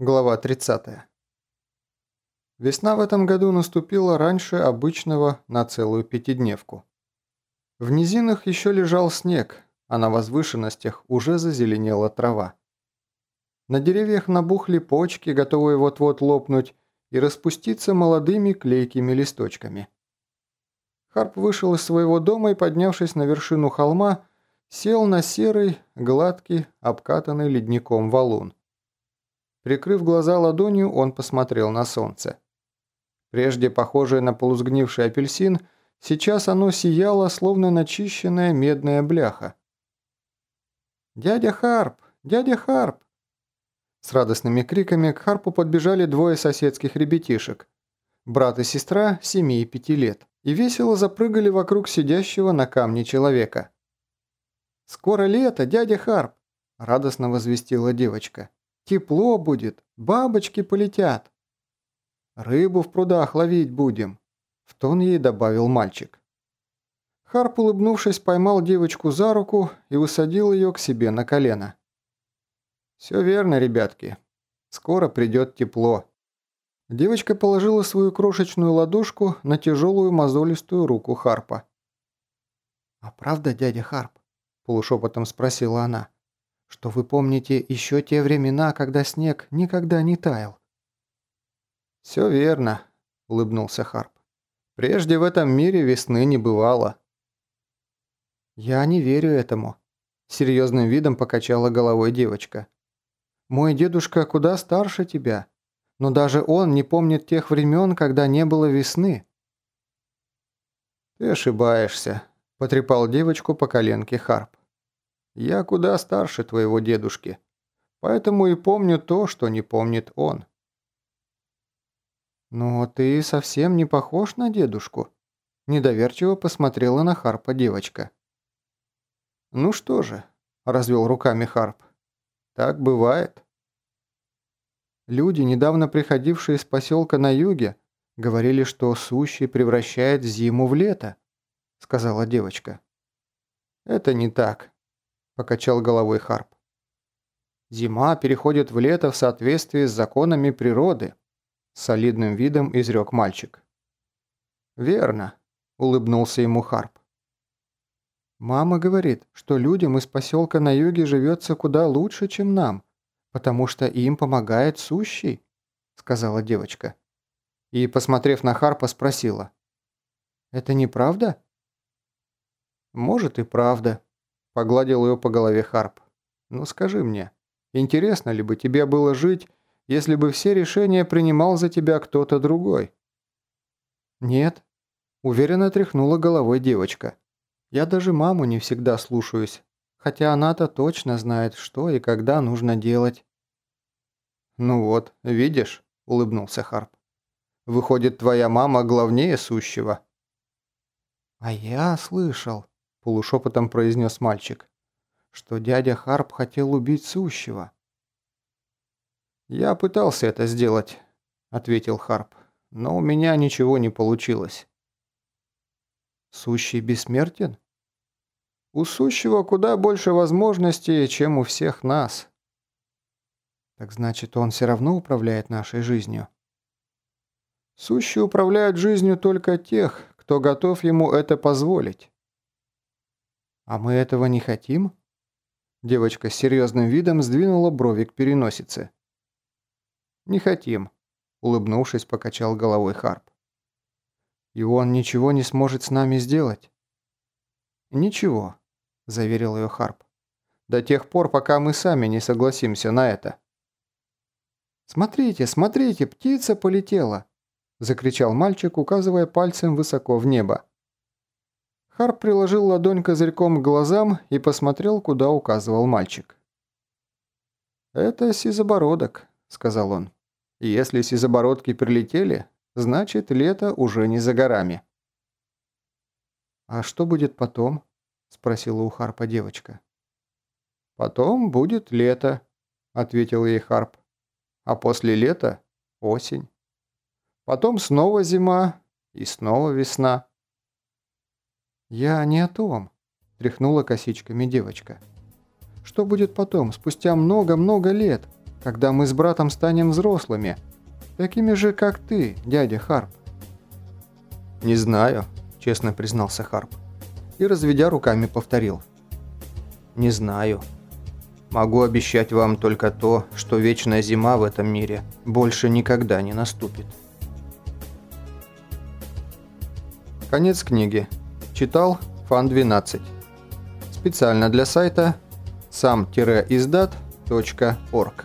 Глава 30. Весна в этом году наступила раньше обычного на целую пятидневку. В низинах еще лежал снег, а на возвышенностях уже зазеленела трава. На деревьях набухли почки, готовые вот-вот лопнуть и распуститься молодыми клейкими листочками. Харп вышел из своего дома и, поднявшись на вершину холма, сел на серый, гладкий, обкатанный ледником валун. Прикрыв глаза ладонью, он посмотрел на солнце. Прежде похожее на полусгнивший апельсин, сейчас оно сияло, словно начищенная медная бляха. «Дядя Харп! Дядя Харп!» С радостными криками к Харпу подбежали двое соседских ребятишек. Брат и сестра семи и пяти лет. И весело запрыгали вокруг сидящего на камне человека. «Скоро лето, дядя Харп!» – радостно возвестила девочка. Тепло будет, бабочки полетят. Рыбу в прудах ловить будем, в тон ей добавил мальчик. Харп, улыбнувшись, поймал девочку за руку и усадил ее к себе на колено. «Все верно, ребятки. Скоро придет тепло». Девочка положила свою крошечную ладошку на тяжелую мозолистую руку Харпа. «А правда, дядя Харп?» – полушепотом спросила она что вы помните еще те времена, когда снег никогда не таял». «Все верно», — улыбнулся Харп. «Прежде в этом мире весны не бывало». «Я не верю этому», — серьезным видом покачала головой девочка. «Мой дедушка куда старше тебя, но даже он не помнит тех времен, когда не было весны». «Ты ошибаешься», — потрепал девочку по коленке Харп. Я куда старше твоего дедушки, поэтому и помню то, что не помнит он». «Но ты совсем не похож на дедушку», – недоверчиво посмотрела на Харпа девочка. «Ну что же», – развел руками Харп, – «так бывает». Люди, недавно приходившие из поселка на юге, говорили, что сущий превращает зиму в лето, сказала девочка. Это не так покачал головой Харп. Зима переходит в лето в соответствии с законами природы, солидным видом изрек мальчик. Верно, улыбнулся ему Харп. Мама говорит, что людям из поселка на юге живется куда лучше, чем нам, потому что им помогает сущий, сказала девочка. И, посмотрев на Харпа, спросила. «Это неправда?» «Может и правда», Погладил ее по голове Харп. «Ну скажи мне, интересно ли бы тебе было жить, если бы все решения принимал за тебя кто-то другой?» «Нет», – уверенно тряхнула головой девочка. «Я даже маму не всегда слушаюсь, хотя она-то точно знает, что и когда нужно делать». «Ну вот, видишь», – улыбнулся Харп. «Выходит, твоя мама главнее сущего». «А я слышал», полушепотом произнес мальчик, что дядя Харп хотел убить сущего. «Я пытался это сделать», — ответил Харп, — «но у меня ничего не получилось». «Сущий бессмертен?» «У сущего куда больше возможностей, чем у всех нас». «Так значит, он все равно управляет нашей жизнью?» «Сущие управляют жизнью только тех, кто готов ему это позволить». «А мы этого не хотим?» Девочка с серьезным видом сдвинула брови к переносице. «Не хотим», — улыбнувшись, покачал головой Харп. «И он ничего не сможет с нами сделать?» «Ничего», — заверил ее Харп. «До тех пор, пока мы сами не согласимся на это». «Смотрите, смотрите, птица полетела!» – закричал мальчик, указывая пальцем высоко в небо. Харп приложил ладонь козырьком к глазам и посмотрел, куда указывал мальчик. «Это сизобородок», — сказал он. «Если сизобородки прилетели, значит, лето уже не за горами». «А что будет потом?» — спросила у Харпа девочка. «Потом будет лето», — ответил ей Харп. «А после лета — осень. Потом снова зима и снова весна». «Я не о том», – тряхнула косичками девочка. «Что будет потом, спустя много-много лет, когда мы с братом станем взрослыми, такими же, как ты, дядя Харп?» «Не знаю», — честно признался Харп. И, разведя руками, повторил. «Не знаю. Могу обещать вам только то, что вечная зима в этом мире больше никогда не наступит». Конец книги. Читал Фан 12. Специально для сайта сам-издат.орг.